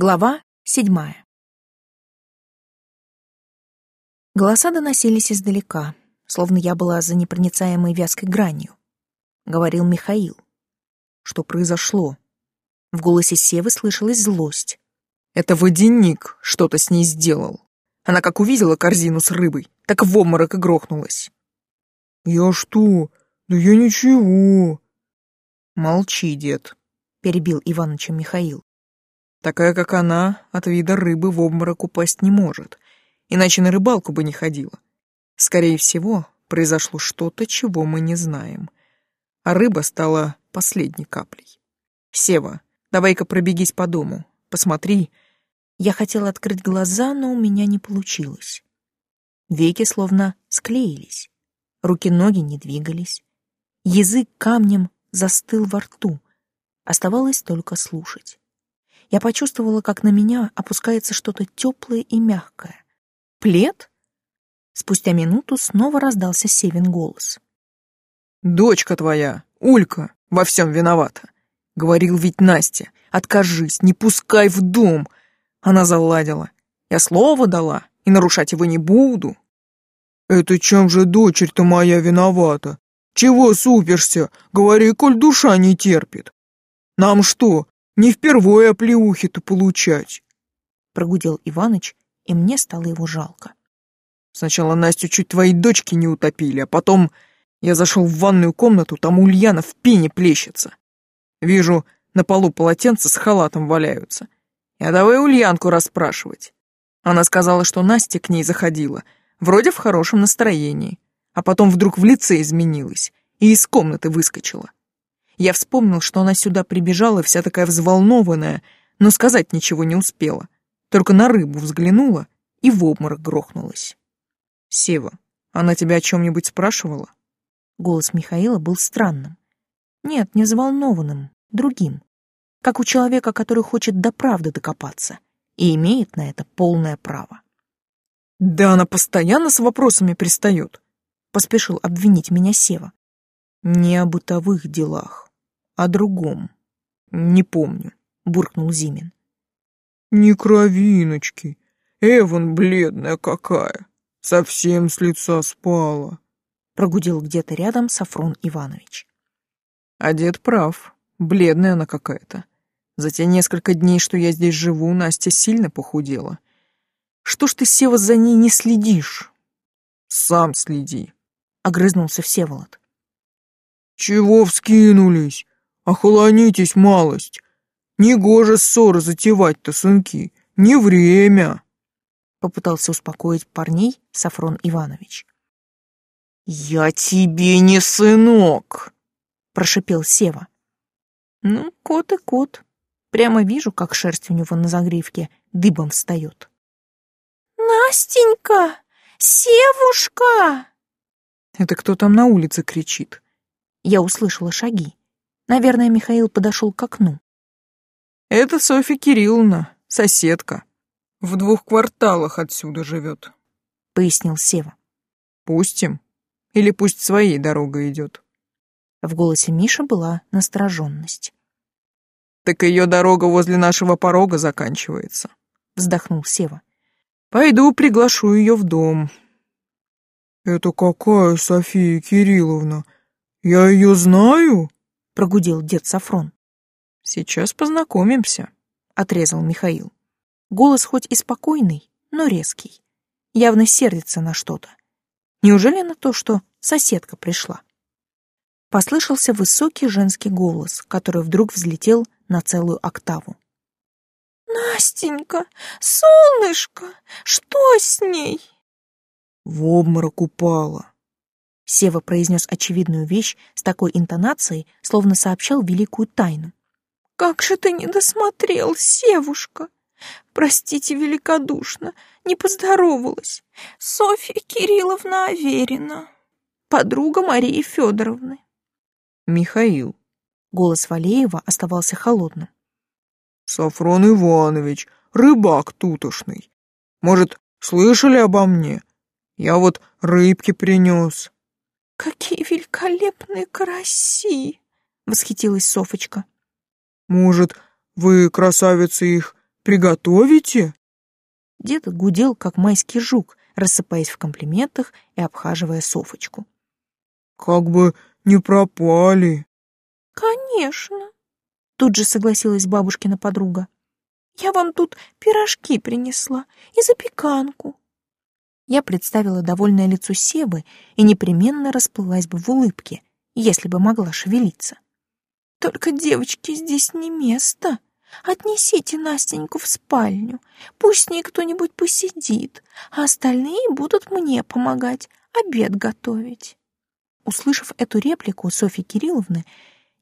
Глава седьмая. Голоса доносились издалека, словно я была за непроницаемой вязкой гранью. Говорил Михаил. Что произошло? В голосе Севы слышалась злость. Это водяник что-то с ней сделал. Она как увидела корзину с рыбой, так в обморок и грохнулась. «Я что? Да я ничего». «Молчи, дед», — перебил Иваныча Михаил. Такая, как она, от вида рыбы в обморок упасть не может, иначе на рыбалку бы не ходила. Скорее всего, произошло что-то, чего мы не знаем. А рыба стала последней каплей. Сева, давай-ка пробегись по дому, посмотри. Я хотела открыть глаза, но у меня не получилось. Веки словно склеились, руки-ноги не двигались. Язык камнем застыл во рту. Оставалось только слушать я почувствовала, как на меня опускается что-то теплое и мягкое. Плед? Спустя минуту снова раздался Севин голос. «Дочка твоя, Улька, во всем виновата. Говорил ведь Настя, откажись, не пускай в дом. Она заладила. Я слово дала, и нарушать его не буду». «Это чем же дочерь-то моя виновата? Чего суперся? Говори, коль душа не терпит. Нам что, не впервые оплеухи-то получать. Прогудел Иваныч, и мне стало его жалко. Сначала Настю чуть твои дочки не утопили, а потом я зашел в ванную комнату, там Ульяна в пене плещется. Вижу, на полу полотенца с халатом валяются. Я давай Ульянку расспрашивать. Она сказала, что Настя к ней заходила, вроде в хорошем настроении, а потом вдруг в лице изменилась и из комнаты выскочила. Я вспомнил, что она сюда прибежала вся такая взволнованная, но сказать ничего не успела. Только на рыбу взглянула и в обморок грохнулась. «Сева, она тебя о чем-нибудь спрашивала?» Голос Михаила был странным. Нет, не взволнованным, другим. Как у человека, который хочет до правды докопаться и имеет на это полное право. «Да она постоянно с вопросами пристает», — поспешил обвинить меня Сева. «Не о бытовых делах о другом. Не помню, буркнул Зимин. Не кровиночки. Эван бледная какая. Совсем с лица спала. Прогудел где-то рядом Сафрон Иванович. А дед прав. Бледная она какая-то. За те несколько дней, что я здесь живу, Настя сильно похудела. Что ж ты, Сева, за ней не следишь? Сам следи, — огрызнулся Всеволод. Чего вскинулись? Охолонитесь малость. Негоже ссоры затевать-то, сынки. Не время. Попытался успокоить парней Сафрон Иванович. «Я тебе не сынок!» — прошипел Сева. «Ну, кот и кот. Прямо вижу, как шерсть у него на загривке дыбом встает». «Настенька! Севушка!» Это кто там на улице кричит? Я услышала шаги. Наверное, Михаил подошел к окну. Это Софья Кирилловна, соседка. В двух кварталах отсюда живет, — пояснил Сева. Пустим? Или пусть своей дорогой идет? В голосе Миши была настороженность. Так ее дорога возле нашего порога заканчивается, — вздохнул Сева. Пойду приглашу ее в дом. Это какая София Кирилловна? Я ее знаю? Прогудел дед Сафрон. Сейчас познакомимся, отрезал Михаил. Голос хоть и спокойный, но резкий. Явно сердится на что-то. Неужели на то, что соседка пришла? Послышался высокий женский голос, который вдруг взлетел на целую октаву. «Настенька, солнышко, что с ней?» В обморок упала, Сева произнес очевидную вещь с такой интонацией, словно сообщал великую тайну. «Как же ты не досмотрел, Севушка! Простите великодушно, не поздоровалась. Софья Кирилловна Аверина, подруга Марии Федоровны». «Михаил». Голос Валеева оставался холодным. «Сафрон Иванович, рыбак тутошный. Может, слышали обо мне? Я вот рыбки принес». «Какие великолепные караси!» — восхитилась Софочка. «Может, вы, красавицы, их приготовите?» Дед гудел, как майский жук, рассыпаясь в комплиментах и обхаживая Софочку. «Как бы не пропали». «Конечно», — тут же согласилась бабушкина подруга. «Я вам тут пирожки принесла и запеканку». Я представила довольное лицо Себы и непременно расплылась бы в улыбке, если бы могла шевелиться. «Только девочке здесь не место», Отнесите Настеньку в спальню, пусть с ней кто-нибудь посидит, а остальные будут мне помогать обед готовить. Услышав эту реплику Софьи Кирилловны,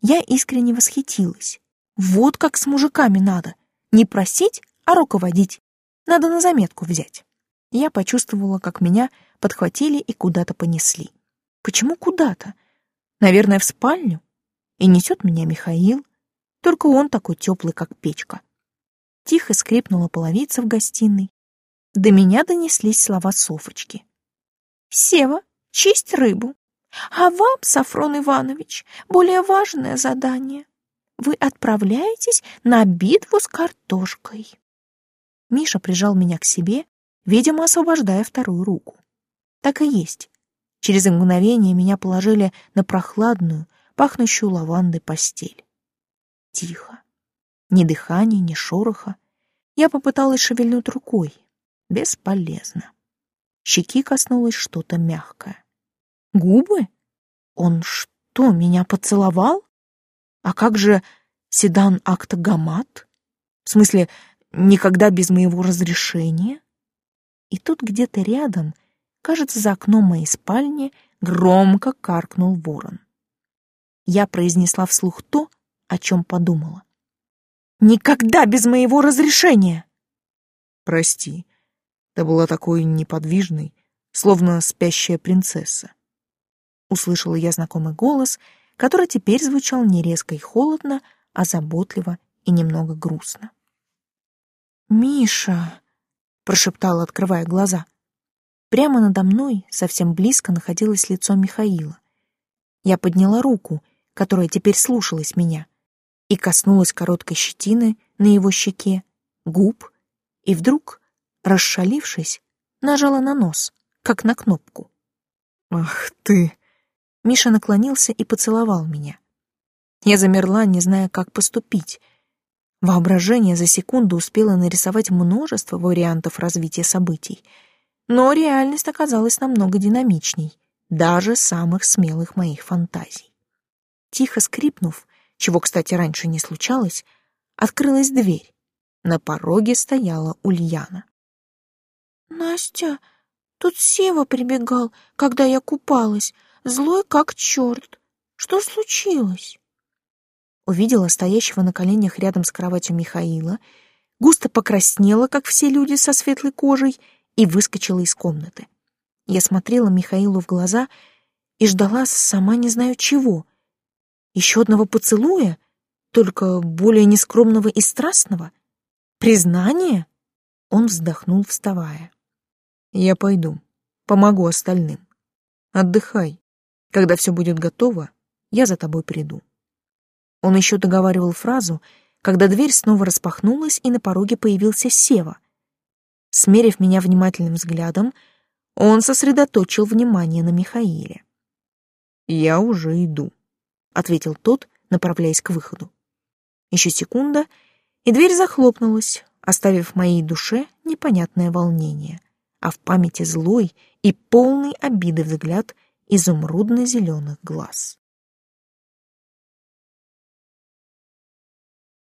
я искренне восхитилась. Вот как с мужиками надо. Не просить, а руководить. Надо на заметку взять. Я почувствовала, как меня подхватили и куда-то понесли. Почему куда-то? Наверное, в спальню. И несет меня Михаил, только он такой теплый, как печка. Тихо скрипнула половица в гостиной. До меня донеслись слова Софочки. «Сева, чисть рыбу. А вам, Сафрон Иванович, более важное задание. Вы отправляетесь на битву с картошкой». Миша прижал меня к себе, видимо, освобождая вторую руку. Так и есть. Через мгновение меня положили на прохладную, пахнущую лавандой постель тихо. Ни дыхания, ни шороха. Я попыталась шевельнуть рукой. Бесполезно. Щеки коснулось что-то мягкое. Губы? Он что, меня поцеловал? А как же седан актогамат? В смысле, никогда без моего разрешения? И тут где-то рядом, кажется, за окном моей спальни, громко каркнул ворон. Я произнесла вслух то, о чем подумала. «Никогда без моего разрешения!» «Прости, ты была такой неподвижной, словно спящая принцесса». Услышала я знакомый голос, который теперь звучал не резко и холодно, а заботливо и немного грустно. «Миша!» — прошептала, открывая глаза. Прямо надо мной, совсем близко, находилось лицо Михаила. Я подняла руку, которая теперь слушалась меня, и коснулась короткой щетины на его щеке, губ, и вдруг, расшалившись, нажала на нос, как на кнопку. «Ах ты!» Миша наклонился и поцеловал меня. Я замерла, не зная, как поступить. Воображение за секунду успело нарисовать множество вариантов развития событий, но реальность оказалась намного динамичней, даже самых смелых моих фантазий. Тихо скрипнув, чего, кстати, раньше не случалось, открылась дверь. На пороге стояла Ульяна. «Настя, тут Сева прибегал, когда я купалась, злой как черт. Что случилось?» Увидела стоящего на коленях рядом с кроватью Михаила, густо покраснела, как все люди со светлой кожей, и выскочила из комнаты. Я смотрела Михаилу в глаза и ждала сама не знаю чего — еще одного поцелуя, только более нескромного и страстного? Признание? Он вздохнул, вставая. Я пойду, помогу остальным. Отдыхай. Когда все будет готово, я за тобой приду. Он еще договаривал фразу, когда дверь снова распахнулась, и на пороге появился Сева. Смерив меня внимательным взглядом, он сосредоточил внимание на Михаиле. «Я уже иду», ответил тот, направляясь к выходу. Еще секунда, и дверь захлопнулась, оставив в моей душе непонятное волнение, а в памяти злой и полный обиды взгляд изумрудно-зеленых глаз.